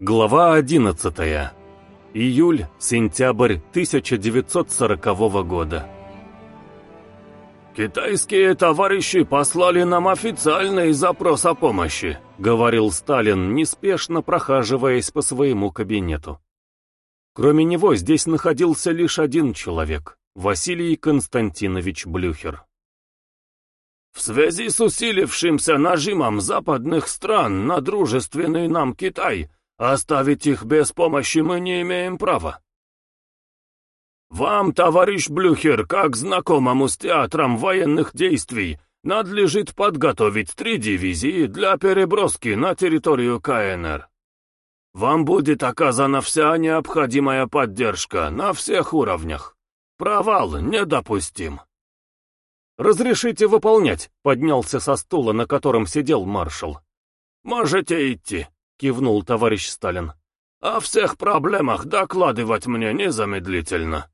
Глава 11. Июль-сентябрь 1940 года. «Китайские товарищи послали нам официальный запрос о помощи», говорил Сталин, неспешно прохаживаясь по своему кабинету. Кроме него здесь находился лишь один человек — Василий Константинович Блюхер. В связи с усилившимся нажимом западных стран на дружественный нам Китай — Оставить их без помощи мы не имеем права. Вам, товарищ Блюхер, как знакомому с театром военных действий, надлежит подготовить три дивизии для переброски на территорию КНР. Вам будет оказана вся необходимая поддержка на всех уровнях. Провал недопустим. «Разрешите выполнять», — поднялся со стула, на котором сидел маршал. «Можете идти». — кивнул товарищ Сталин. «О всех проблемах докладывать мне незамедлительно».